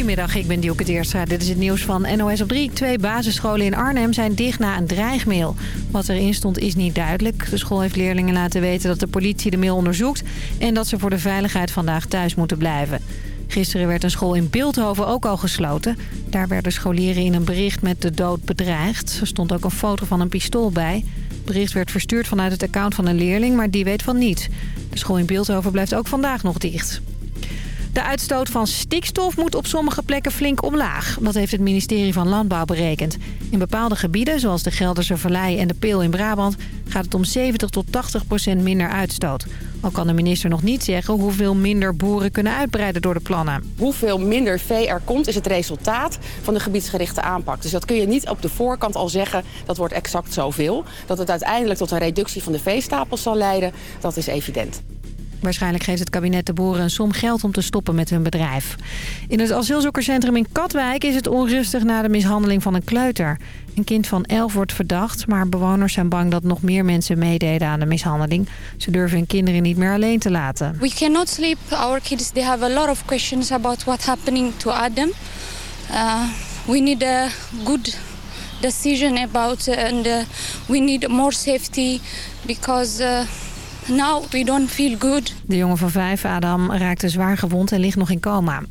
Goedemiddag, ik ben Dielke Teerstra. Dit is het nieuws van NOS op 3. Twee basisscholen in Arnhem zijn dicht na een dreigmail. Wat erin stond is niet duidelijk. De school heeft leerlingen laten weten dat de politie de mail onderzoekt... en dat ze voor de veiligheid vandaag thuis moeten blijven. Gisteren werd een school in Beeldhoven ook al gesloten. Daar werden scholieren in een bericht met de dood bedreigd. Er stond ook een foto van een pistool bij. Het bericht werd verstuurd vanuit het account van een leerling, maar die weet van niets. De school in Beeldhoven blijft ook vandaag nog dicht. De uitstoot van stikstof moet op sommige plekken flink omlaag. Dat heeft het ministerie van Landbouw berekend. In bepaalde gebieden, zoals de Gelderse Vallei en de Peel in Brabant... gaat het om 70 tot 80 procent minder uitstoot. Al kan de minister nog niet zeggen hoeveel minder boeren kunnen uitbreiden door de plannen. Hoeveel minder vee er komt is het resultaat van de gebiedsgerichte aanpak. Dus dat kun je niet op de voorkant al zeggen, dat wordt exact zoveel. Dat het uiteindelijk tot een reductie van de veestapels zal leiden, dat is evident. Waarschijnlijk geeft het kabinet de boeren een som geld om te stoppen met hun bedrijf. In het asielzoekerscentrum in Katwijk is het onrustig na de mishandeling van een kleuter. Een kind van elf wordt verdacht, maar bewoners zijn bang dat nog meer mensen meededen aan de mishandeling. Ze durven hun kinderen niet meer alleen te laten. We cannot sleep. Our kids they have a lot of questions about what's happening to Adam. Uh, we need a good decision about uh, and uh, we need more safety because uh, now we don't feel good. De jongen van vijf, Adam, raakte zwaar gewond en ligt nog in coma.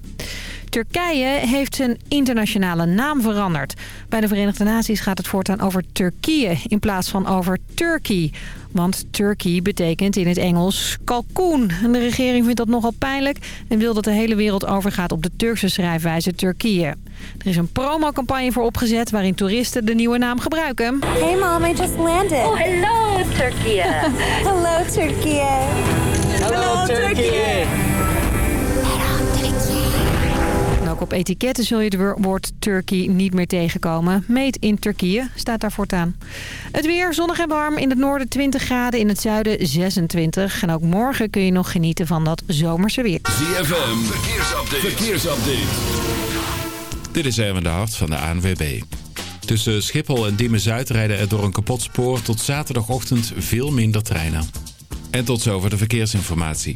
Turkije heeft zijn internationale naam veranderd. Bij de Verenigde Naties gaat het voortaan over Turkije in plaats van over Turkey. Want Turkey betekent in het Engels kalkoen. En de regering vindt dat nogal pijnlijk en wil dat de hele wereld overgaat op de Turkse schrijfwijze Turkije. Er is een promocampagne voor opgezet waarin toeristen de nieuwe naam gebruiken. Hey mom, I just landed. Oh, hello Turkije. Hello Turkije. Hello Turkije. Op etiketten zul je het woord Turkey niet meer tegenkomen. Made in Turkije staat daar voortaan. Het weer zonnig en warm. In het noorden 20 graden, in het zuiden 26. En ook morgen kun je nog genieten van dat zomerse weer. ZFM, verkeersupdate. verkeersupdate. Dit is Erwin de Hart van de ANWB. Tussen Schiphol en Diemen-Zuid rijden er door een kapot spoor tot zaterdagochtend veel minder treinen. En tot zover de verkeersinformatie.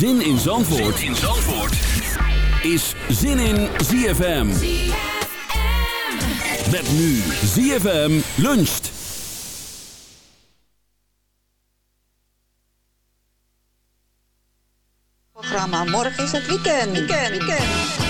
Zin in Zandvoort, zin in Zandvoort. is Zin in ZFM. Met nu ZFM luncht. Programma Morgen is het weekend. Weekend, weekend.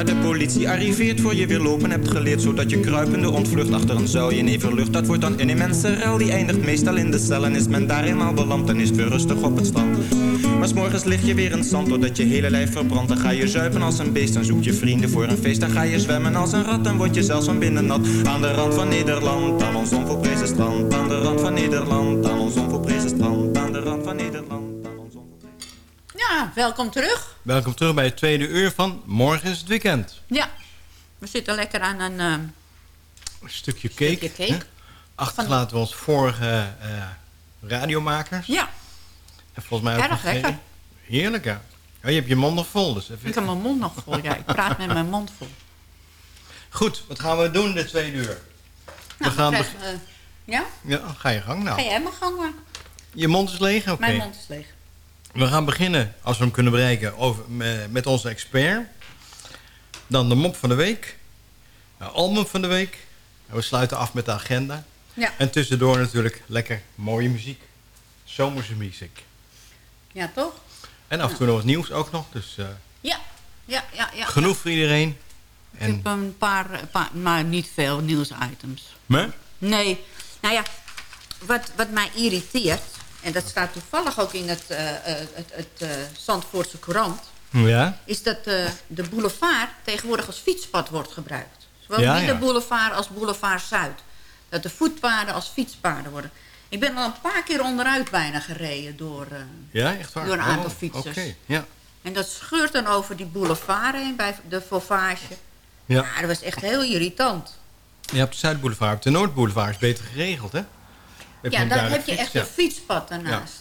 Maar de politie arriveert voor je weer lopen hebt geleerd Zodat je kruipende ontvlucht achter een zuilje neverlucht Dat wordt dan een immense rel, die eindigt meestal in de cel En is men daar eenmaal beland, dan is het rustig op het strand. Maar s'morgens lig je weer in zand, doordat je hele lijf verbrandt. Dan ga je zuipen als een beest, dan zoek je vrienden voor een feest. Dan ga je zwemmen als een rat, dan word je zelfs van binnen nat. Aan de rand van Nederland, aan ons onvolprezen strand. Aan de rand van Nederland, aan ons onvolprezen strand. Aan de rand van Nederland Ja, welkom terug. Welkom terug bij het tweede uur van Morgen is het weekend. Ja, we zitten lekker aan een... Een stukje cake. Stukje cake. Achterlaten we ons vorige eh, radiomakers. Ja, En volgens mij ook Erg lekker. Heerlijk, ja. Oh, je hebt je mond nog vol, dus even... ik heb mijn mond nog vol. Ja, ik praat met mijn mond vol. Goed, wat gaan we doen dit tweede uur? Nou, we gaan... krijg- eh, ja? Ja, ga je gang nou. Ga jij mijn gang maar. Je mond is leeg? Oké. Mijn mond is leeg. We gaan beginnen, als we hem kunnen bereiken, over, me- met onze expert. Dan de mop van de week. De album van de week. En we sluiten af met de agenda. Ja. En tussendoor natuurlijk lekker mooie muziek. Zomerse muziek. Ja, toch? En af en toe nog wat nieuws ook nog. Dus eh, Ja, ja, ja. ja. genoeg voor iedereen. Ik En, heb een paar, een paar, maar niet veel nieuwsitems. maar, Nee, nou ja, wat, wat mij irriteert... en dat staat toevallig ook in het, eh, het, het eh, Zandvoortse Courant... ja, is dat de boulevard tegenwoordig als fietspad wordt gebruikt. Zowel Ja, ja. Boulevard als Boulevard Zuid. Dat de voetpaden als fietspaden worden. Ik ben al een paar keer onderuit bijna gereden door, ja, echt waar. door een aantal Oh, fietsers. Oké, ja. En dat scheurt dan over die boulevard heen bij de Fauvage. Ja. Ja, dat was echt heel irritant. Je hebt de Zuidboulevard, op de Noordboulevard is beter geregeld, hè? Heb ja, duidelijk heb je fiets, echt ja. een fietspad daarnaast.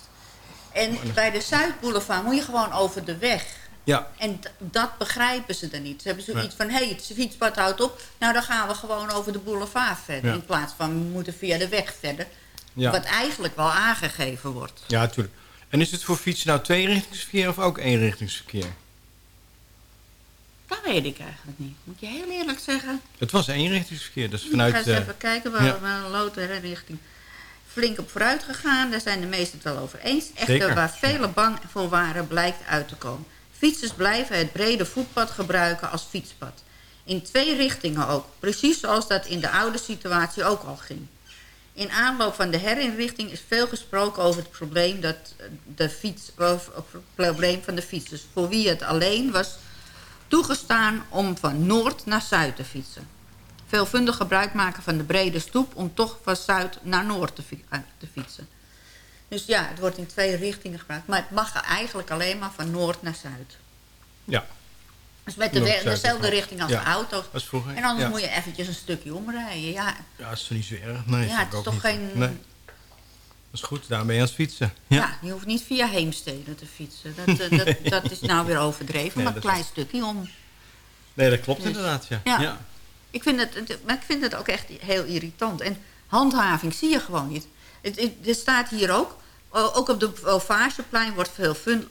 En bij de Zuidboulevard moet je gewoon over de weg. Ja, En dat begrijpen ze dan niet. Ze hebben zoiets Nee. van, hé, hey, het fietspad houdt op. Nou, dan gaan we gewoon over de boulevard verder. Ja. In plaats van, we moeten via de weg verder. ja. Wat eigenlijk wel aangegeven wordt. Ja, natuurlijk. En is het voor fietsen nou tweerichtingsverkeer of ook eenrichtingsverkeer? Dat weet ik eigenlijk niet. Moet je heel eerlijk zeggen. Het was eenrichtingsverkeer, dus ik ga vanuit... eens eh, even kijken. We ja. hebben een loten richting flink op vooruit gegaan. Daar zijn de meesten het wel over eens. Echter, Zeker. waar velen bang voor waren, blijkt uit te komen. Fietsers blijven het brede voetpad gebruiken als fietspad. In twee richtingen ook. Precies zoals dat in de oude situatie ook al ging. In aanloop van de herinrichting is veel gesproken over het probleem, dat de fiets, of, probleem van de fietsers. Voor wie het alleen was toegestaan om van noord naar zuid te fietsen. Veelvuldig gebruik maken van de brede stoep om toch van zuid naar noord te, eh, te fietsen. Dus ja, het wordt in twee richtingen gebruikt. Maar het mag eigenlijk alleen maar van noord naar zuid. Ja, Dus met de Noord, dezelfde richting als Ja, de auto's. dat is vroeger. En anders ja. moet je eventjes een stukje omrijden. Ja, Ja, dat is toch niet zo erg? Nee, ja het is toch geen... Nee, dat is goed. Daar ben je aan het fietsen. Ja. Ja. je hoeft niet via Heemstede te fietsen. Dat, eh, dat, dat is nou weer overdreven, Nee, maar een dat klein stukje om. Nee, dat klopt Dus, inderdaad, ja. ja. ja. Ik vind het, maar ik vind het ook echt heel irritant. En handhaving zie je gewoon niet. Het, het, staat hier ook, ook op de Ovageplein wordt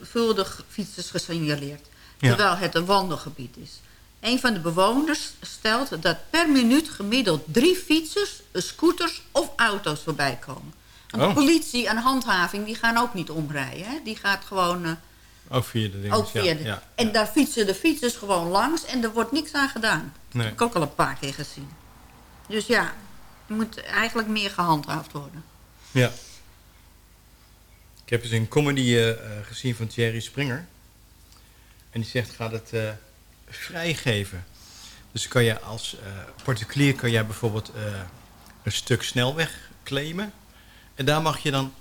veelvuldig fietsers gesignaleerd. Terwijl het een wandelgebied is. Een van de bewoners stelt dat per minuut gemiddeld drie fietsers, scooters of auto's voorbij komen. Want Oh. de politie en handhaving die gaan ook niet omrijden. Hè? Die gaat gewoon eh, Ook via de dingen. ja, de... ja. En daar fietsen de fietsers gewoon langs en er wordt niks aan gedaan. Dat heb ik ook al een paar keer gezien. Dus ja, er moet eigenlijk meer gehandhaafd worden. Ja. Ik heb eens een comedy eh, eh, gezien van Thierry Springer. En die zegt, gaat het eh, vrijgeven. Dus kan je als particulier kan jij bijvoorbeeld een stuk snelweg claimen. En daar mag je dan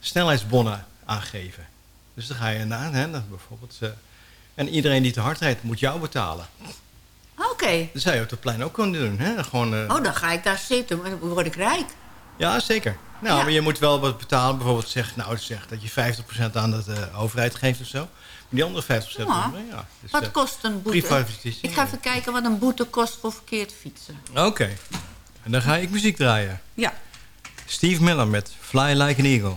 snelheidsbonnen aangeven. Dus dan ga je naar, hè, bijvoorbeeld... en iedereen die te hard rijdt, moet jou betalen. Oké. Dat zou je op het plein ook kunnen doen. Hè? Gewoon, eh, Oh, dan ga ik daar zitten. Dan word ik rijk. Ja, zeker. Nou, Ja. maar je moet wel wat betalen. Bijvoorbeeld zeg, nou, zeg dat je 50% aan de eh, overheid geeft of zo. Maar die andere 50% Ja. doen, ja. Dus, Wat eh, kost een boete? Ik ga even kijken wat een boete kost voor verkeerd fietsen. Oké. En dan ga ik muziek draaien. Ja. Steve Miller met Fly Like an Eagle.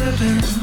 slipping,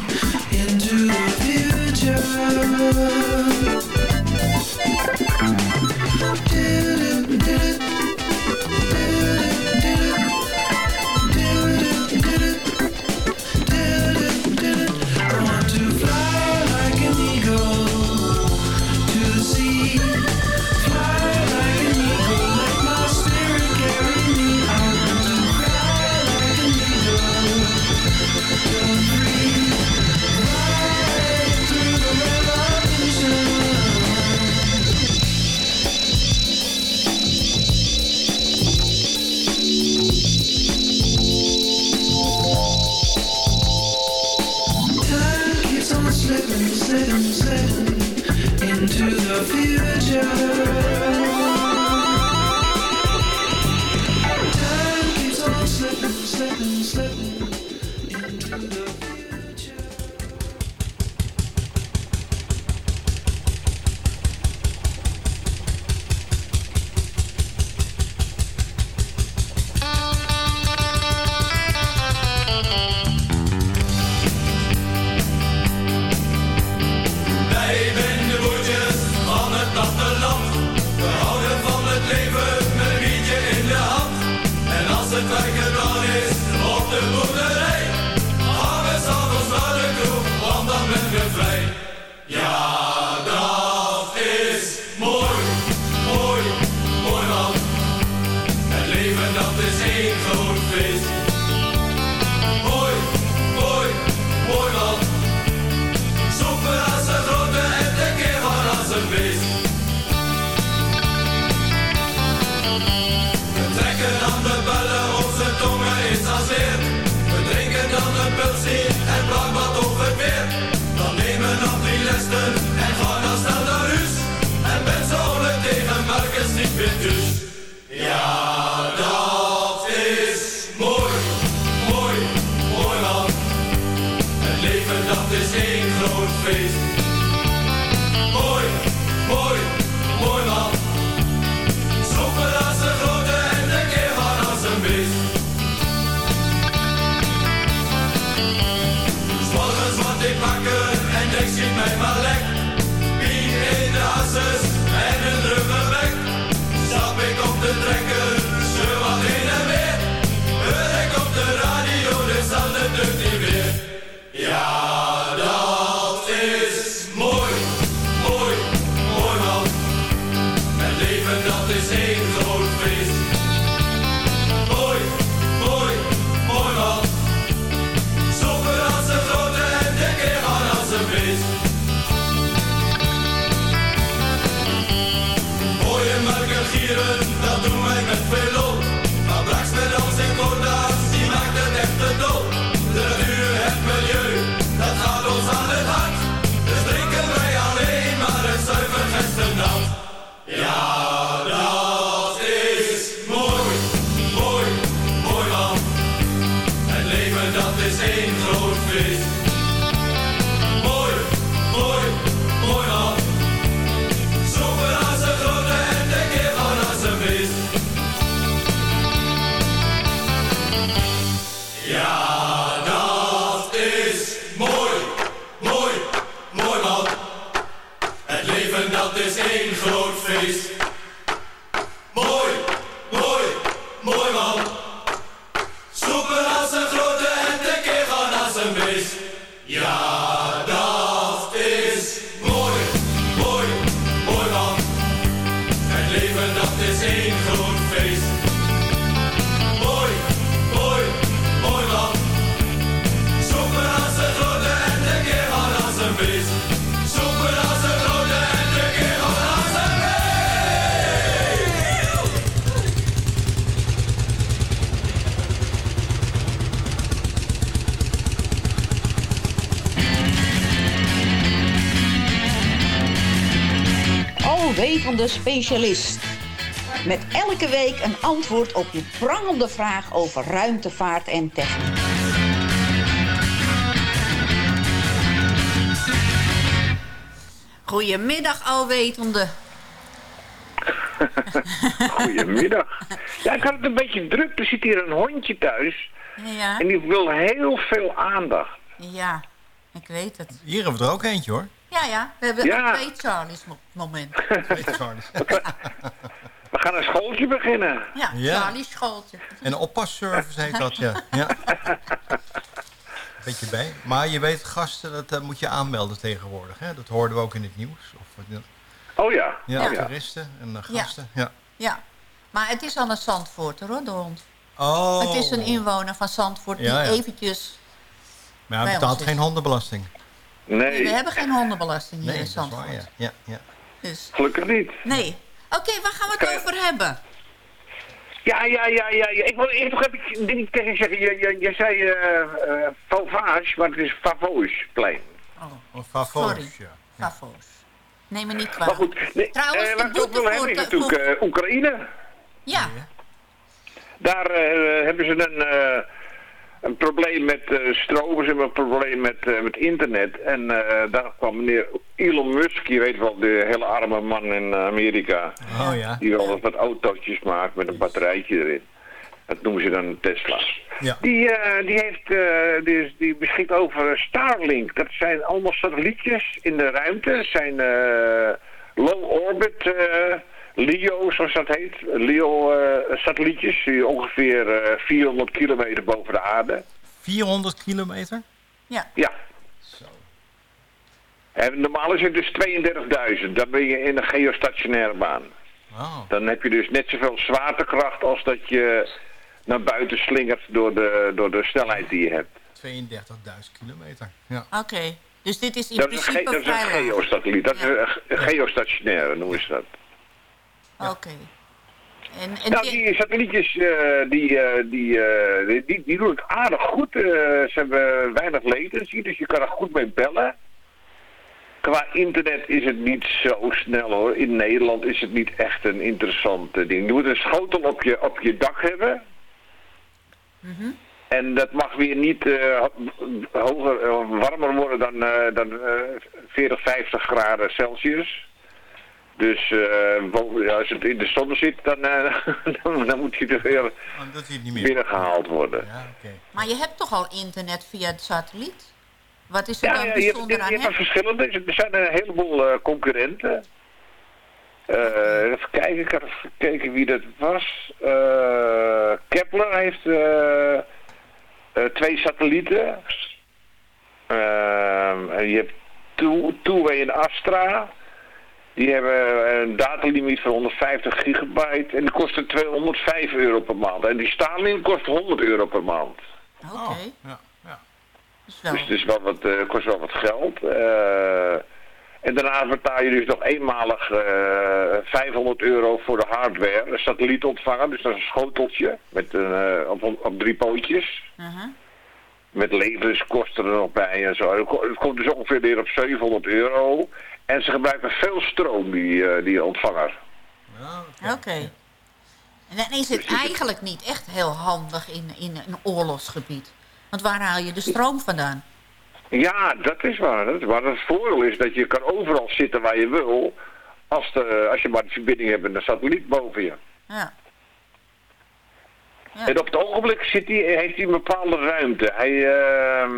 Peter specialist. Met elke week een antwoord op je prangende vraag over ruimtevaart en techniek. Goedemiddag, alwetende. Goedemiddag. Ja, ik had het een beetje druk. Er zit hier een hondje thuis. Ja, En die wil heel veel aandacht. ja, ik weet het. Hier hebben we er ook eentje hoor. Ja, ja, we hebben Ja. twee Charlie's mo- moment. We gaan een schooltje beginnen. Ja, Ja. Charlie's schooltje. En een oppasservice heet dat, ja. ja. Beetje bij. Maar je weet, gasten, dat eh, moet je aanmelden tegenwoordig. Hè? Dat hoorden we ook in het nieuws. Of, wat- Oh ja. ja, Oh ja. toeristen en eh, gasten. Ja. Ja, maar het is al een Zandvoorter hoor, de hond. Oh. Het is een inwoner van Zandvoort die eventjes... Maar hij betaalt geen hondenbelasting. Nee, We hebben geen hondenbelasting hier Nee, in waar, Zandvoort. ja. ja, ja. Dus, gelukkig niet. nee. Oké, waar gaan we het over hebben? Ja, ja, ja, ja. ja. Ik wil eerst nog even een ding tegen je zeggen. Je, je, je zei eh eh Fauvage, maar het is Favoosplein. Of Favos, Sorry. ja. Favo's. Neem me niet Maar kwalijk. goed, nee, Trouwens, eh, de waar ik ook boete wil voor hebben natuurlijk eh, Oekraïne. Ja, Daar hebben ze een, eh, een probleem met eh stroom, ze hebben een probleem met, eh, met internet. En eh, daar kwam meneer Elon Musk, je weet wel, de hele arme man in Amerika. Oh ja. Die wel wat autootjes maakt met een batterijtje erin. Dat noemen ze dan Tesla. Ja. Die, die, heeft, eh, die, die beschikt over Starlink. Dat zijn allemaal satellietjes in de ruimte. Zijn low orbit LEO, zoals dat heet. LEO eh, satellietjes, die ongeveer eh, 400 kilometer boven de aarde. 400 kilometer? ja. Ja. En normaal is het dus 32.000. Dan ben je in een geostationaire baan. Oh. Dan heb je dus net zoveel zwaartekracht als dat je naar buiten slingert door de, door de snelheid die je hebt. 32.000 kilometer. Ja. Oké. Dus dit is in Dat is, principe dat is een geosatelliet. Dat is een geostationaire, noemen ze dat. Oké. En, en Nou, die- satellietjes, eh, die, eh, die, die, die, doen het aardig goed. Ze hebben weinig latency, dus je kan er goed mee bellen. Qua internet is het niet zo snel hoor. In Nederland is het niet echt een interessant eh, ding. Je moet een schotel op je, op je dak hebben. En dat mag weer niet ho- hoger, warmer worden dan, dan eh, 40, 50 graden Celsius. Dus eh, ja, als het in de zon zit, dan, eh, dan, dan moet hij er weer Oh, dat hij het niet meer. binnengehaald worden. Ja, oké. Maar je hebt toch al internet via de satelliet? Wat is er Ja, dan ja, je, hebt- je, bijzonder je aan hebt er verschillende. Er zijn een heleboel eh, concurrenten. Eh, even kijken, ik had even gekeken wie dat was. Eh, Kepler heeft eh, eh, twee satellieten. Ehm, en je hebt Two- Two-Way en Astra. Die hebben een datalimiet van 150 gigabyte. En die kosten 205 euro per maand. En die Starlink kost 100 euro per maand. Oké. Ja, ja. Dus. Dus het is wel wat, eh, kost wel wat geld. Eh, En daarna betaal je dus nog eenmalig eh 500 euro voor de hardware. Een satellietontvanger, dus dat is een schoteltje met een, eh, op, op drie pootjes. Met levenskosten er nog bij en zo. Het ko- Het komt dus ongeveer neer op 700 euro. En ze gebruiken veel stroom, die, eh, die ontvanger. Oké. En dan is het eigenlijk niet echt heel handig in, in een oorlogsgebied. Want waar haal je de stroom vandaan? Ja, dat is waar. Dat is waar. Het voordeel is dat je kan overal zitten waar je wil. Als, de, als je maar de verbinding hebt met een satelliet boven je. Ja. En op het ogenblik zit hij, heeft hij een bepaalde ruimte. Hij, ehm,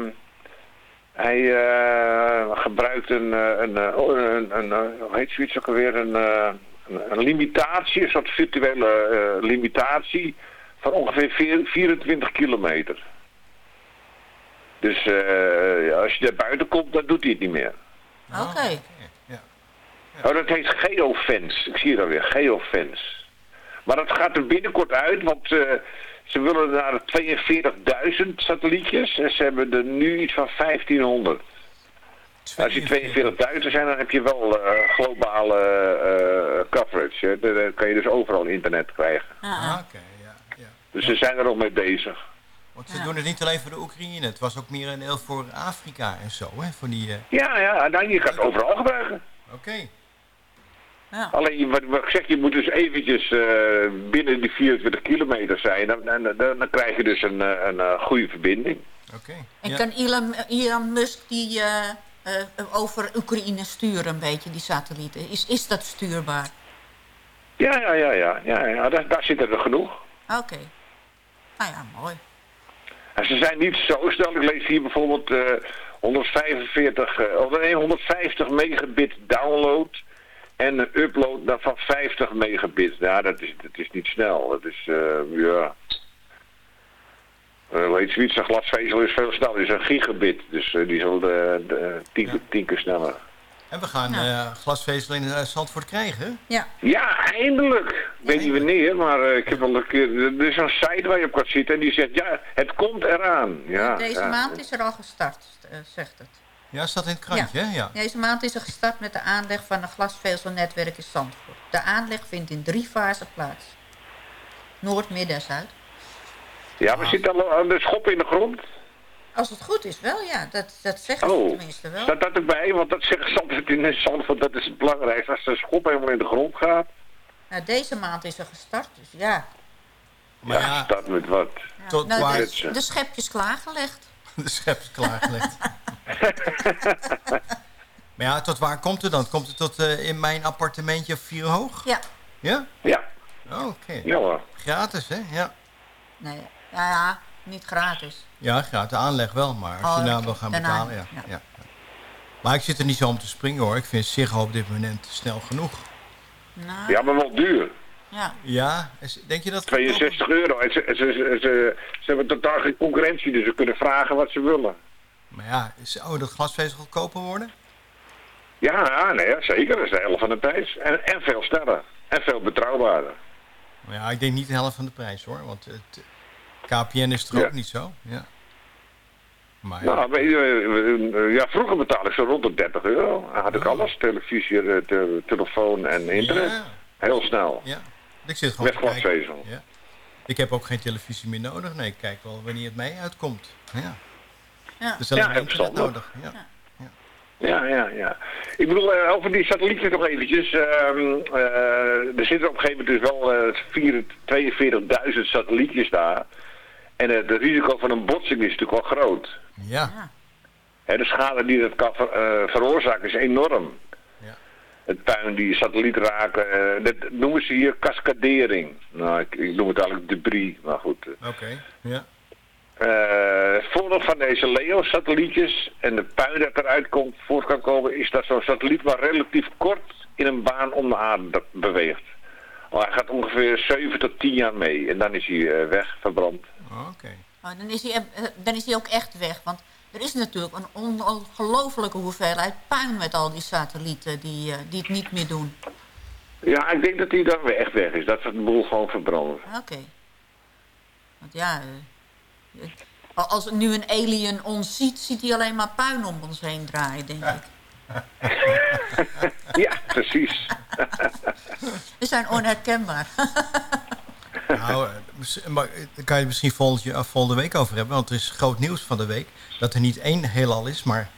hij eh, gebruikt een, eh, een, eh, oh, een, een, eh, hoe heet zoiets ook alweer, een, eh, een, een limitatie, een soort virtuele eh, limitatie van ongeveer vier- 24 kilometer. Dus eh, ja, als je daar buiten komt, dan doet hij het niet meer. Oké. Oh, dat heet geofence. Ik zie het alweer, geofence. Maar dat gaat er binnenkort uit, want eh, ze willen naar de 42.000 satellietjes en ze hebben er nu iets van 1500. Als die 42.000 zijn, dan heb je wel eh, globale eh, coverage. Hè. Dan kan je dus overal internet krijgen. Ah, Oké, ja, ja. Dus ze zijn er al mee bezig. Want ze doen het niet alleen voor de Oekraïne. Het was ook meer een deel voor Afrika en zo, hè? Voor die... eh, Ja, ja, nou, je kan het overal gebruiken. Oké. Alleen, wat, wat ik zeg, je moet dus eventjes eh, binnen die 24 kilometer zijn. Dan, dan, dan, dan krijg je dus een, eh, een, eh, goede verbinding. Oké. En kan Elon, Elon Musk die eh, eh, over Oekraïne sturen een beetje, die satellieten? Is, is dat stuurbaar? Ja, ja, ja, ja. ja, ja daar, daar zitten er genoeg. Oké. Nou ja, mooi. En ze zijn niet zo snel. Ik lees hier bijvoorbeeld eh 145, eh, of nee, 150 megabit download en een upload van 50 megabit. Ja, dat is, dat is niet snel. Dat is, eh, ja... Uh, weet zoiets, een glasvezel is veel sneller, is een gigabit. Dus eh, die zal de, de, tien, tien keer sneller. En we gaan eh, glasvezel in eh, Zandvoort krijgen. Ja. Ja, eindelijk. Ik weet niet wanneer, maar eh, ik heb wel een keer... Er is een site waar je op kan zitten en die zegt, ja, het komt eraan. Ja, Deze ja. maand is er al gestart, eh, zegt het. Ja, staat in het krantje, hè? Ja. Deze maand is er gestart met de aanleg van een glasvezelnetwerk in Zandvoort. De aanleg vindt in drie fasen plaats. Noord, Midden en Zuid. Ja, we zitten al aan de schop in de grond. Als het goed is wel, ja. Dat, dat zeggen ze Oh, tenminste wel. staat dat erbij? Want dat zeggen Zandvoort in Zandvoort, dat is het belangrijkste. Als de schop helemaal in de grond gaat, Nou, deze maand is er gestart, dus ja. Maar ja, ja, staat met wat. Tot nou, waar... de, de schepjes klaargelegd. De schep is klaargelegd. maar ja, tot waar komt het dan? Komt het tot eh, in mijn appartementje of vier hoog? Ja. Ja? Ja. Oh, Oké. Ja hoor. Gratis, hè? Ja. Nee, ja, ja, niet gratis. Ja, gratis aanleg wel, maar als je Oh, nou oké. wil gaan Daarna, betalen, ja. ja. ja. Maar ik zit er niet zo om te springen hoor. Ik vind Ziggo op dit moment snel genoeg. Nou, Ja, maar wel duur. ja. Ja, denk je dat... 62 euro. En ze, ze, ze, ze, ze hebben totaal geen concurrentie, dus ze kunnen vragen wat ze willen. Maar ja, zou dat glasvezel goedkoper worden? Ja, ja, nee, ja, zeker. Dat is de helft van de prijs. En, en veel sneller. En veel betrouwbaarder. Ja, ik denk niet de helft van de prijs hoor. Want het KPN is er Ja. ook niet zo. Ja. Maar ja. Nou, eh, eh, ja, vroeger betaalde ik zo rond de 30 euro. Dan had ik alles. Televisie, eh, te- telefoon en internet. Ja. Heel snel. Ja. Ik zit gewoon Met glasvezel. Ja. Ik heb ook geen televisie meer nodig. Nee, ik kijk wel wanneer het mij uitkomt. Ja. Ja. Dus Ja, internet verstandig. nodig. Ja. Ja, ja, ja. Ik bedoel, eh, over die satellieten nog eventjes. Ehm, eh, er zitten op een gegeven moment dus wel eh, 4 42.000 satellietjes daar. En het risico van een botsing is natuurlijk wel groot. Ja. Hè, de schade die dat kan ver- eh, veroorzaken is enorm. Ja. Het puin die satelliet raken, eh, dat noemen ze hier cascadering. Nou, ik, ik noem het eigenlijk debris, maar goed. eh. Oké. Ja. Eh, het voordeel van deze LEO-satellietjes en de puin dat eruit komt, voort kan komen, is dat zo'n satelliet maar relatief kort in een baan om de aarde be- beweegt. Maar hij gaat ongeveer 7 tot 10 jaar mee en dan is hij eh, weg, verbrand. Oké. Oh, dan, is hij, eh, dan is hij ook echt weg. Want er is natuurlijk een ongelofelijke hoeveelheid puin met al die satellieten die, eh, die het niet meer doen. Ja, ik denk dat hij dan weer echt weg is. Dat ze de boel gewoon verbranden. Oké. Want ja, als nu een alien ons ziet, ziet hij alleen maar puin om ons heen draaien, denk ik. ja, precies. We zijn onherkenbaar. Nou, eh, maar eh, daar kan je het misschien volgend jaar- volgende week over hebben. Want er is groot nieuws van de week. Dat er niet één heelal is, maar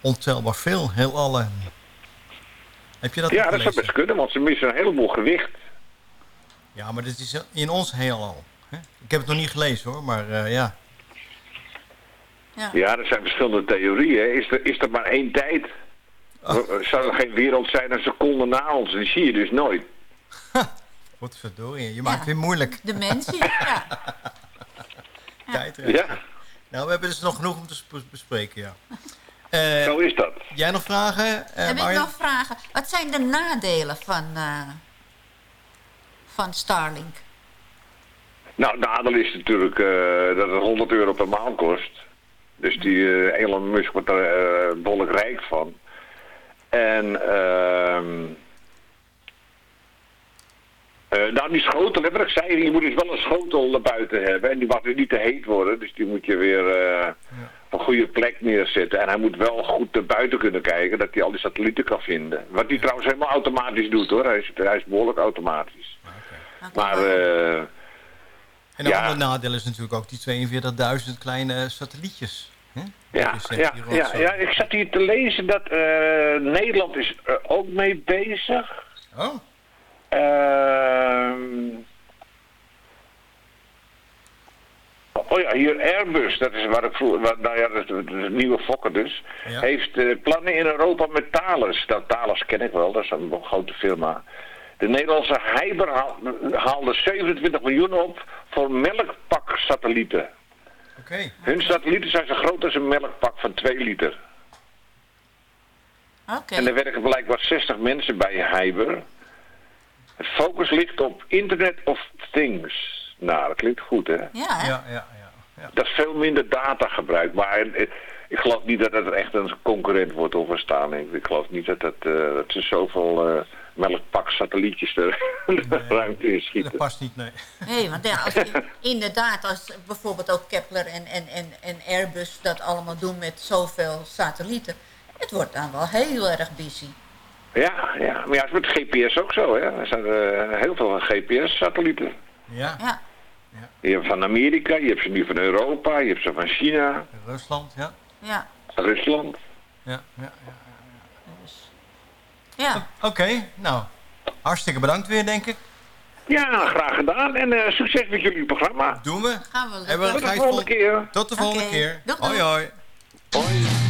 ontelbaar veel heelallen. Heb je dat ja, dat zou best kunnen, want ze missen een heleboel gewicht. Ja, maar dit is in ons heelal. Ik heb het nog niet gelezen hoor, maar eh, ja. Ja, er zijn verschillende theorieën. Is er, is er maar één tijd? Zou er geen wereld zijn een seconde na ons? Die zie je dus nooit. Wat verdorie, je maakt het weer moeilijk. De mensen, ja. Ja. Nou, we hebben dus nog genoeg om te sp- bespreken, ja. Eh, Zo is dat. Jij nog vragen? eh, Heb ik nog vragen? Wat zijn de nadelen van, eh, van Starlink? Nou, het nadeel is natuurlijk eh, dat het 100 euro per maand kost. Dus die eh, Elon Musk wordt er eh behoorlijk rijk van. En ehm eh, nou, die schotel, wat ik zei, je moet dus wel een schotel naar buiten hebben. En die mag dus niet te heet worden, dus die moet je weer eh, op een goede plek neerzetten. En hij moet wel goed naar buiten kunnen kijken, dat hij al die satellieten kan vinden. Wat hij trouwens helemaal automatisch doet hoor, hij is, hij is behoorlijk automatisch. Maar... eh En een Ja. ander nadeel is natuurlijk ook die 42.000 kleine satellietjes. Hè? Ja, ja, ja, ik zat hier te lezen dat eh, Nederland is er ook mee bezig. Oh. Ehm, oh ja, hier Airbus, dat is waar ik vroeger, waar- nou ja, dat is de, nieuwe Fokker dus, Ja. heeft eh, plannen in Europa met Thales. Dat Thales ken ik wel, dat is een grote firma. De Nederlandse Heiber haal- haalde 27 miljoen op voor melkpaksatellieten. Oké. Hun satellieten zijn zo groot als een melkpak van 2 liter. Oké. En er werken blijkbaar 60 mensen bij Heiber. Het focus ligt op Internet of Things. Nou, dat klinkt goed, hè? Ja, hè? Ja, ja, ja. Dat is veel minder datagebruik. Maar eh, ik geloof niet dat het echt een concurrent wordt of een Starlink. Ik geloof niet dat, het, eh, dat ze zoveel eh melkpak satellietjes er de ruimte in Dat schieten. past niet, nee. Nee, want ja, als je- inderdaad, als bijvoorbeeld ook Kepler en, en, en, en Airbus dat allemaal doen met zoveel satellieten, het wordt dan wel heel erg busy. Ja, ja, maar ja, het met GPS ook zo, hè? Er zijn eh, heel veel GPS-satellieten. Ja. Ja. Je hebt van Amerika, je hebt ze nu van Europa, je hebt ze van China, Rusland, ja. Ja. Rusland. Ja, ja, ja. Ja. Oké, nou. Hartstikke bedankt weer, denk ik. Ja, graag gedaan. En eh, succes met jullie programma. Doen we. Gaan we Hebben we Tot de volgende vol- keer. Tot de volgende keer. Doeg, hoi, doeg. hoi. Hoi.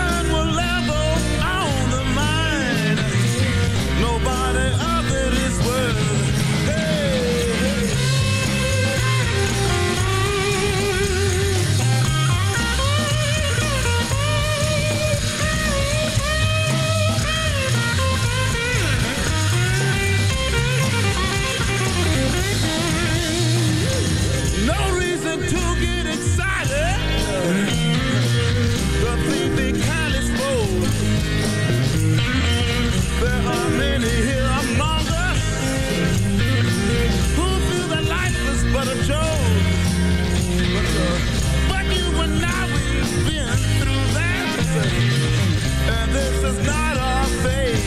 is not our fate.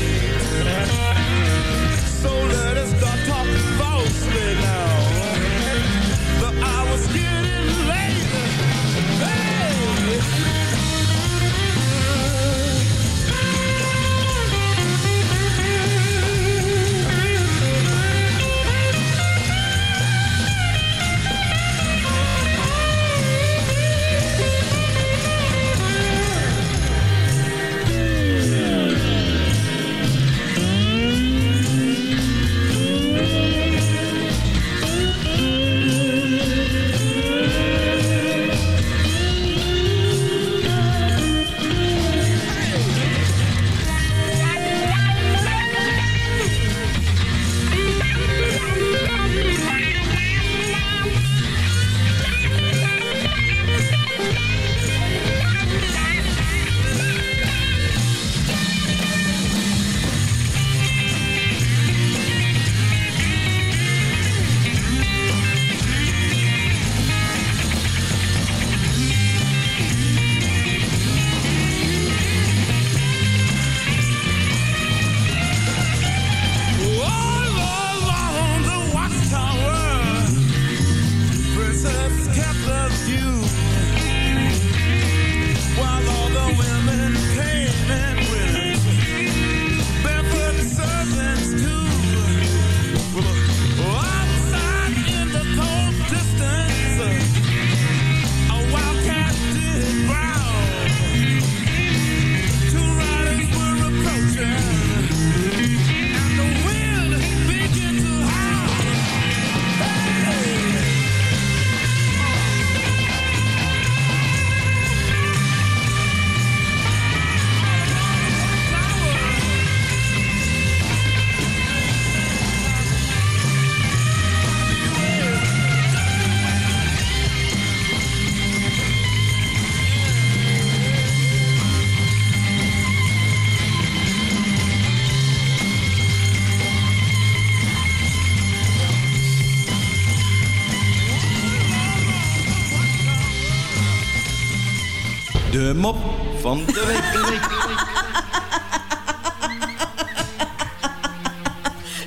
Van de week. De week, de week.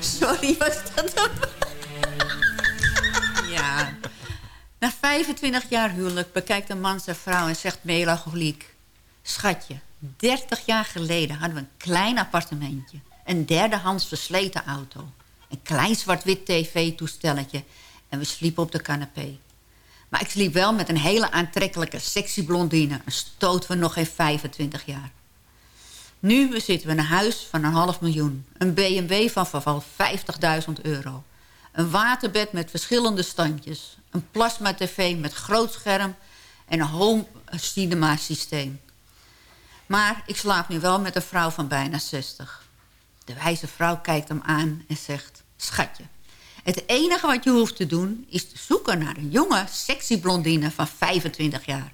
Sorry, was dat dan? ja. Na 25 jaar huwelijk bekijkt een man zijn vrouw en zegt melancholiek... Schatje, 30 jaar geleden hadden we een klein appartementje. Een derdehands versleten auto. Een klein zwart-wit tv-toestelletje. En we sliepen op de canapé. Maar ik sliep wel met een hele aantrekkelijke, sexy blondine. Een stoot van nog geen 25 jaar. Nu bezitten we een huis van een half miljoen. Een BMW van verval 50.000 euro. Een waterbed met verschillende standjes. Een plasma-tv met groot scherm. En een home cinema systeem. Maar ik slaap nu wel met een vrouw van bijna 60. De wijze vrouw kijkt hem aan en zegt... Schatje, het enige wat je hoeft te doen... is te zoeken naar een jonge, sexy blondine van 25 jaar.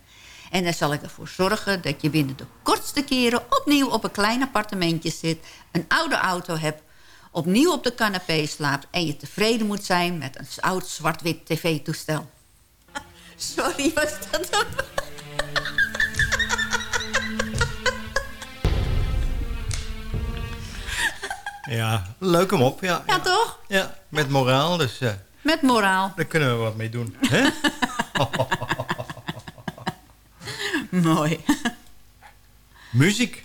En dan zal ik ervoor zorgen dat je binnen de kortste keren... opnieuw op een klein appartementje zit... een oude auto hebt... opnieuw op de canapé slaapt... en je tevreden moet zijn met een oud zwart-wit tv-toestel. Sorry, was dat dan? Ja, leuk hem op. Ja, Ja, toch? ja, met moraal, dus eh, Met moraal. daar kunnen we wat mee doen. Hè? Mooi. Muziek.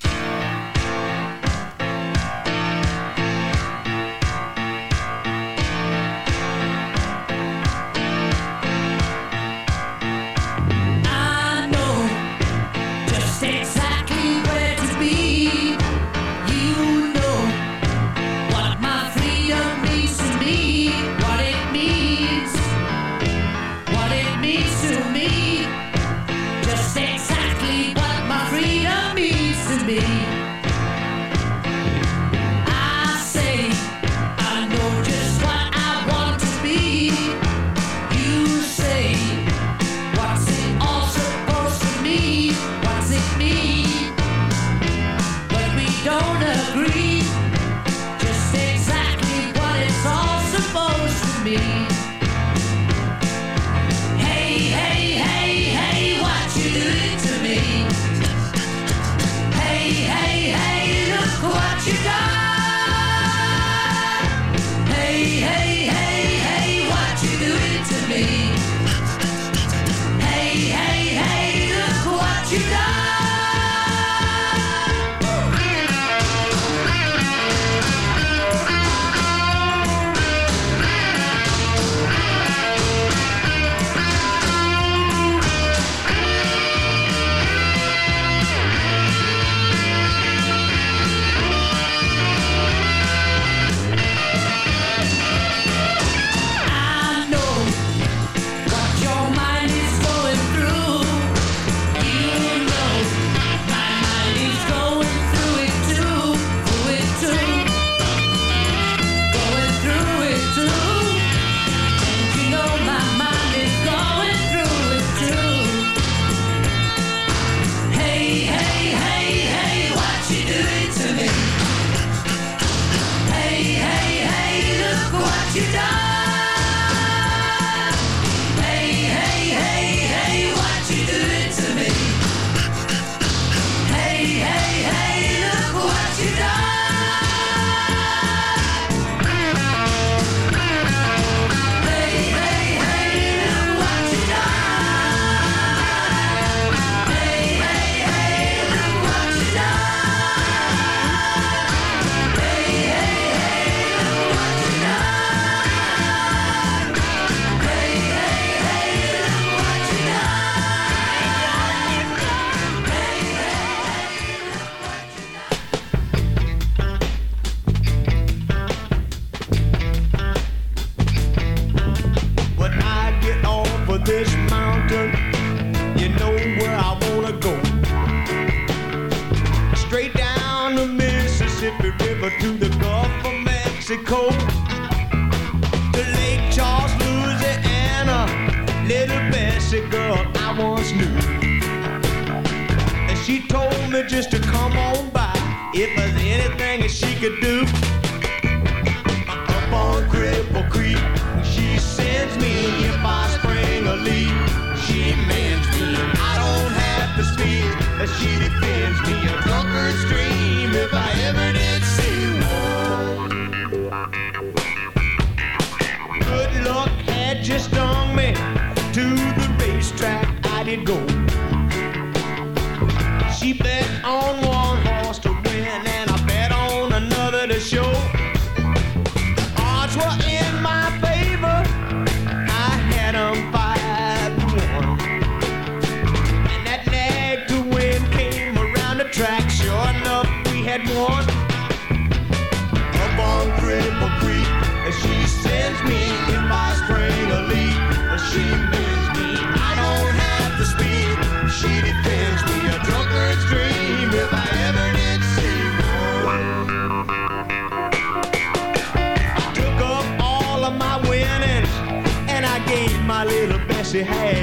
she had.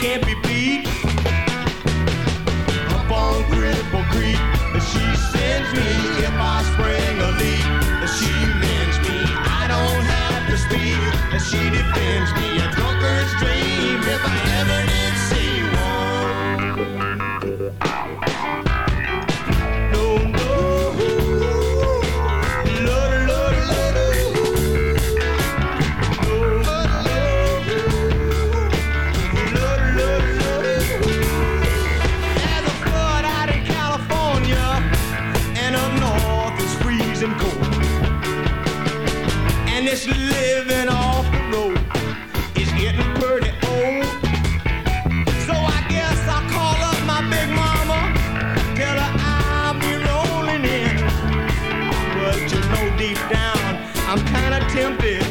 Can't be freezing cold. And this living off the road is getting pretty old. So I guess I'll call up my big mama, tell her I'll be rolling in. But you know deep down, I'm kinda tempted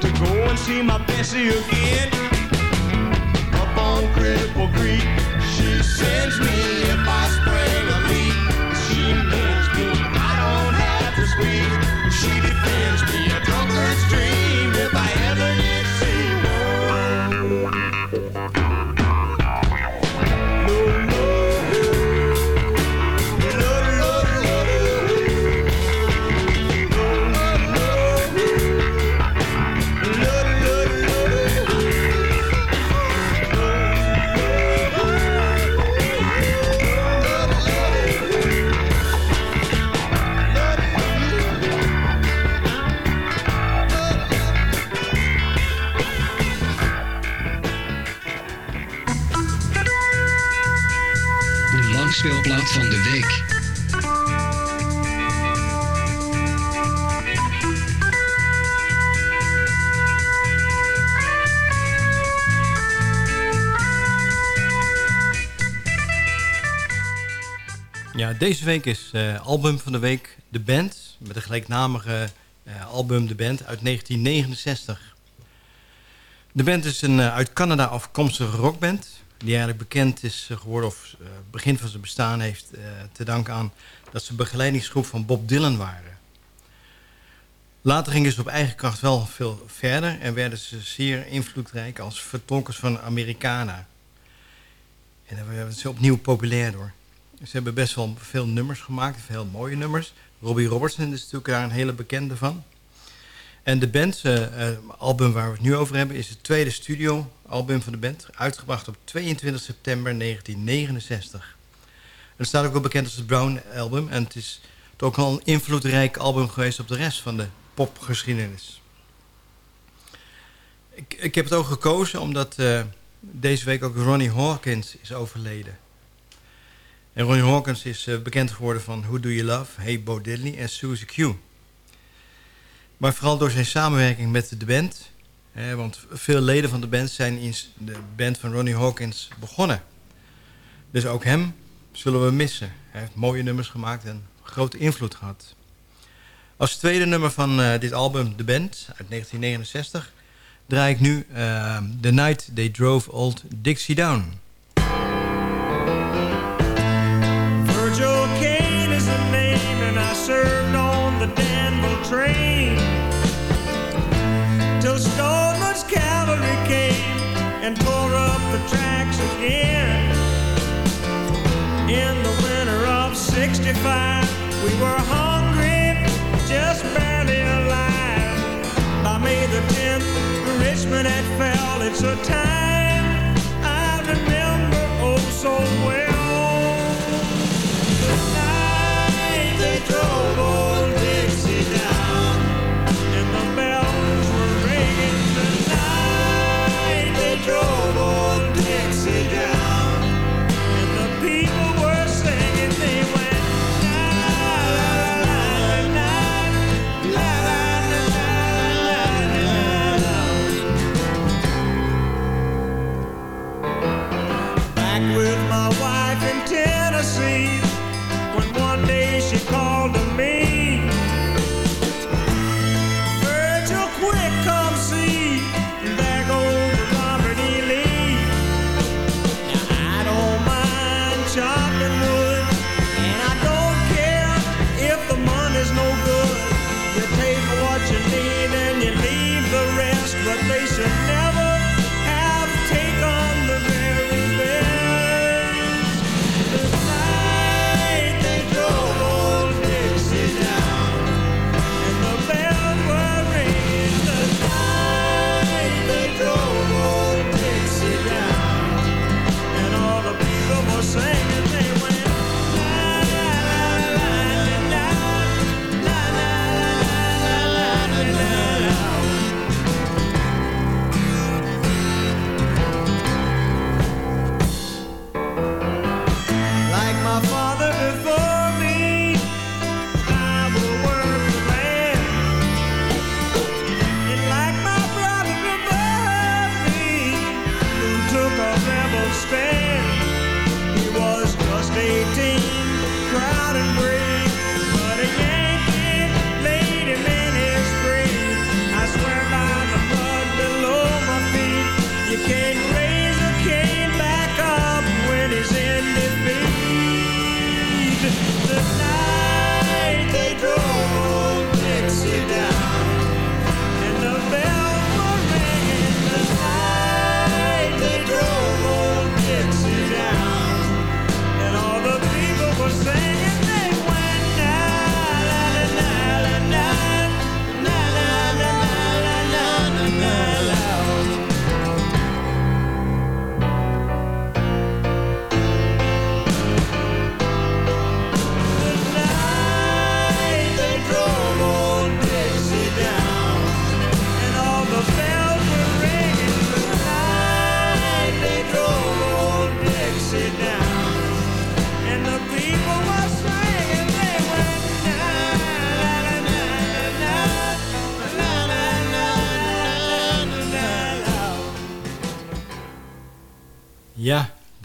to go and see my Bessie again. Up on Cripple Creek, she sends me if I deze week is eh, album van de week De Band. Met een gelijknamige eh, album De Band uit 1969. De band is een eh, uit Canada afkomstige rockband. Die eigenlijk bekend is geworden of begin van zijn bestaan heeft te danken aan dat ze begeleidingsgroep van Bob Dylan waren. Later gingen ze op eigen kracht wel veel verder en werden ze zeer invloedrijk als vertolkers van Americana. En daar werden ze opnieuw populair door. Ze hebben best wel veel nummers gemaakt, veel mooie nummers. Robbie Robertson is natuurlijk daar een hele bekende van. En de band, eh, album waar we het nu over hebben, is het tweede studioalbum van de band. Uitgebracht op 22 september 1969. Het staat ook wel bekend als het Brown Album. En het is ook al een invloedrijk album geweest op de rest van de popgeschiedenis. Ik, ik heb het ook gekozen omdat eh, deze week ook Ronnie Hawkins is overleden. En Ronnie Hawkins is eh, bekend geworden van Who Do You Love, Hey Bo Diddley en Suzy Q. Maar vooral door zijn samenwerking met de band. Hè, want veel leden van de band zijn in de band van Ronnie Hawkins begonnen. Dus ook hem zullen we missen. Hij heeft mooie nummers gemaakt en grote invloed gehad. Als tweede nummer van eh, dit album, The Band, uit 1969... draai ik nu eh, The Night They Drove Old Dixie Down. Till Stoneman's cavalry came and tore up the tracks again. In the winter of 65, we were hungry, just barely alive. By May the 10th, Richmond had fell. It's a time I remember oh so well.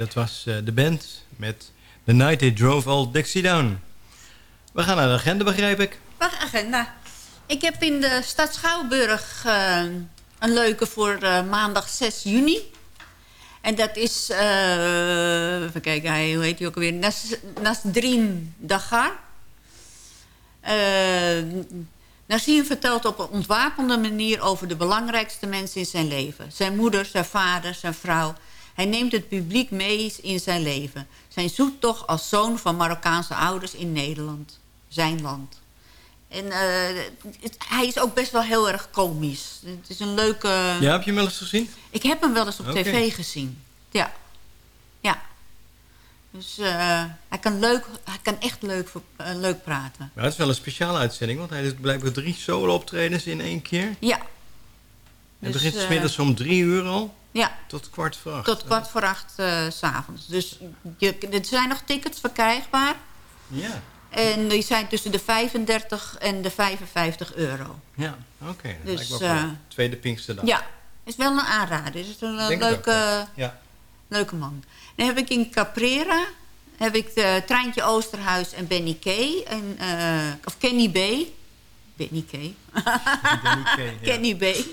Dat was eh, de band met The Night They Drove Old Dixie Down. We gaan naar de agenda, begrijp ik. Wacht, agenda. Ik heb in de stad Schouwburg eh, een leuke voor eh, maandag 6 juni. En dat is, eh even kijken, hij, hoe heet hij ook alweer? Nas, Nasdrin Dagar. Vertelt op een ontwapende manier over de belangrijkste mensen in zijn leven. Zijn moeder, zijn vader, zijn vrouw. Hij neemt het publiek mee in zijn leven. Zijn zoektocht als zoon van Marokkaanse ouders in Nederland. Zijn land. En eh, het- hij is ook best wel heel erg komisch. Het is een leuke... Ja, heb je hem wel eens gezien? Ik heb hem wel eens op tv gezien. Ja. Ja. Dus eh, hij, kan leuk, hij kan echt leuk, eh, leuk praten. Maar het is wel een speciale uitzending, want hij doet blijkbaar drie solo-optredens in één keer. Ja. Het Dus, begint eh, smiddags om drie uur al. Ja. Tot kwart voor acht. Tot kwart voor acht eh, s s'avonds. Dus je, er zijn nog tickets verkrijgbaar. Ja. En die zijn tussen de 35 en de 55 euro. Ja, oké. dat Dus, lijkt me eh, Tweede Pinksterdag. Ja, is wel een aanrader. Is het een eh, Denk het ook, leuke, Ja. leuke man. Dan heb ik in Caprera heb ik de Treintje Oosterhuis en Benny Kay. En, eh, of Kenny B. Benny Kay. Benny ja. Kenny B.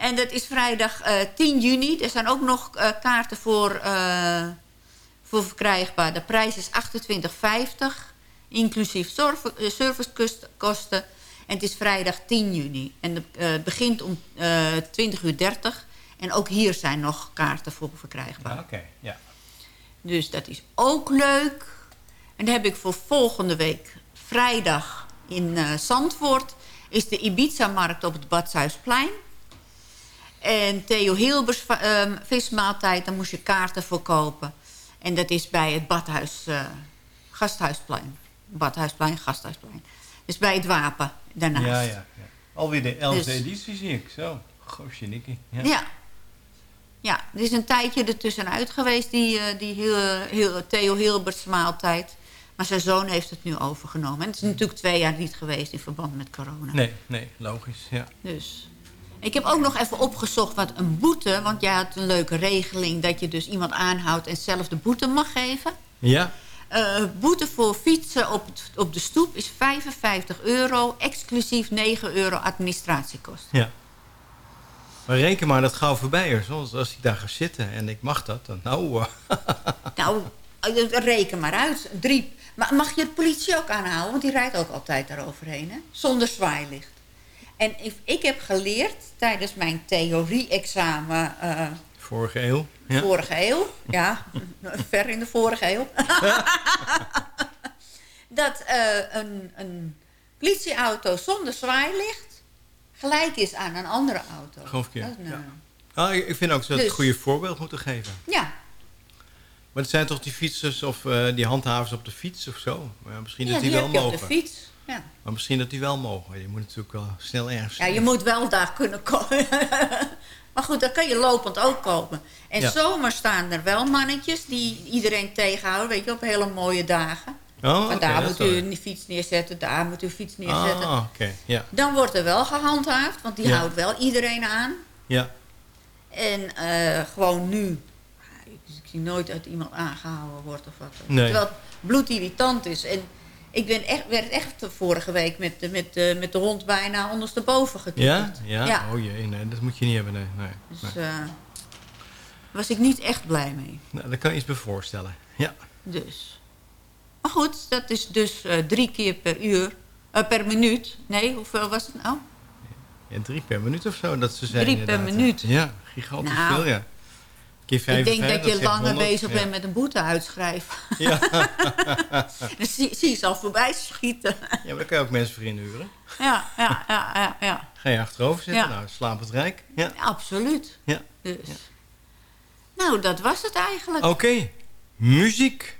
En dat is vrijdag eh, 10 juni. Er zijn ook nog eh, kaarten voor, eh, voor verkrijgbaar. De prijs is 28,50. Inclusief eh, servicekosten. En het is vrijdag 10 juni. En het eh, begint om eh 20 uur 30. En ook hier zijn nog kaarten voor verkrijgbaar. Oké, ja. Dus dat is ook leuk. En dan heb ik voor volgende week vrijdag in eh, Zandvoort... is de Ibiza-markt op het Badhuisplein. En Theo Hilbers ehm, vismaaltijd, daar moest je kaarten voor kopen. En dat is bij het Badhuis, eh, Gasthuisplein. Badhuisplein, Gasthuisplein. Dus bij het Wapen, daarnaast. Ja, ja, ja. Alweer de 11e Dus- editie zie ik. Zo. Goosje Nikkie. Ja. Ja. Ja, er is een tijdje ertussenuit geweest, die, eh, die heel, heel, Theo Hilberts maaltijd. Maar zijn zoon heeft het nu overgenomen. En het is natuurlijk twee jaar niet geweest in verband met corona. Nee, nee, logisch. Ja. Dus. Ik heb ook nog even opgezocht wat een boete... want jij had een leuke regeling dat je dus iemand aanhoudt... en zelf de boete mag geven. Ja, Eh, boete voor fietsen op, op de stoep is 55 euro... exclusief 9 euro administratiekosten. ja. Maar reken maar dat gauw voorbij is. Als, als ik daar ga zitten en ik mag dat, dan nou... Nou, eh, reken maar uit. Drie. Maar mag je de politie ook aanhouden? Want die rijdt ook altijd daaroverheen, hè? Zonder zwaailicht. En ik, ik heb geleerd tijdens mijn theorie-examen... eh, vorige eeuw. Ja. vorige eeuw. Ja, ver in de vorige eeuw. dat eh, een, een politieauto zonder zwaailicht... gelijk is aan een andere auto. Gewoon verkeerd, is nou- Ah, ik vind ook dat ze het Dus- goede voorbeeld moeten geven. Ja, Maar het zijn toch die fietsers of eh, die handhavers op de fiets of zo? Maar ja, misschien ja dat die, die wel heb je op mogen. de fiets. Ja. Maar misschien dat die wel mogen. Je moet natuurlijk wel snel ergens... Ja, je moet wel daar kunnen komen. maar goed, dan kan je lopend ook komen. En Ja. zomer staan er wel mannetjes die iedereen tegenhouden, weet je, op hele mooie dagen. Oh, daar moet u een fiets neerzetten, daar moet u een fiets neerzetten. Ah, oké. Ja. Dan wordt er wel gehandhaafd, want die houdt wel iedereen aan. Ja. En eh, gewoon nu, ik, ik zie nooit dat iemand aangehouden wordt of wat. Nee. Terwijl het bloedirritant is. En ik ben echt, werd echt vorige week met, de- met, de- met de hond bijna ondersteboven Ja? gekieperd. ja? Ja. Oh jee, nee, dat moet je niet hebben. Nee, nee. Dus nee. daar was ik niet echt blij mee. Nou, daar kan je iets bij voorstellen. Ja. Dus. Maar goed, dat is dus eh, drie keer per uur. eh, per minuut. Nee, hoeveel was het nou? ja. Drie per minuut of zo, dat ze zijn Drie per inderdaad. minuut. Ja, gigantisch Nou, veel, ja. Keer ik denk 55, dat je langer 100, bezig ja. bent met een boete uitschrijven. Ja. Dan zie, zie je ze al voorbij schieten. ja, maar daar kan je ook mensen voor inhuren. ja, ja, ja, ja, ja. Ga je achterover zitten, Ja. nou, slaap het rijk. Ja. Absoluut. Ja. Dus. Nou, dat was het eigenlijk. Oké, muziek.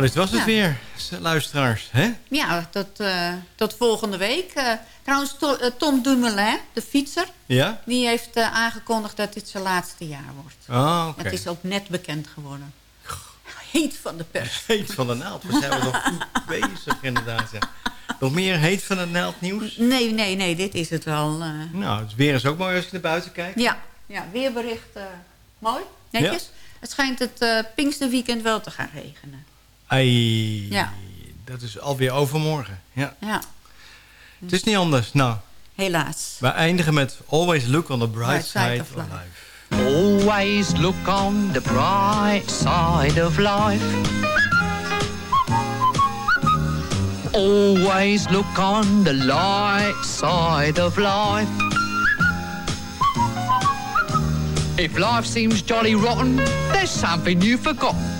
Nou, dit was het Ja. weer, luisteraars. Hè? Ja, tot, eh, tot volgende week. Eh, trouwens, To- eh, Tom Dumoulin, de fietser... Ja? die heeft aangekondigd dat dit zijn laatste jaar wordt. Oh, oké. Het is ook net bekend geworden. Heet van de pers. Heet van de naald. We zijn nog goed bezig, inderdaad. Ja. Nog meer heet van de naald nieuws? Nee, nee, nee, dit is het wel. Nou, het weer is ook mooi als je naar buiten kijkt. Ja, ja weerbericht mooi, netjes. Het schijnt het Pinksterweekend wel te gaan regenen. Ai, Ja. dat is alweer overmorgen. Ja. Ja, Het is niet anders. Nou, helaas. we eindigen met Always Look on the Bright, Bright side Side, of of life. Life. Always look on the bright side of life. Always look on the light side of life. If life seems jolly rotten, there's something you've forgotten.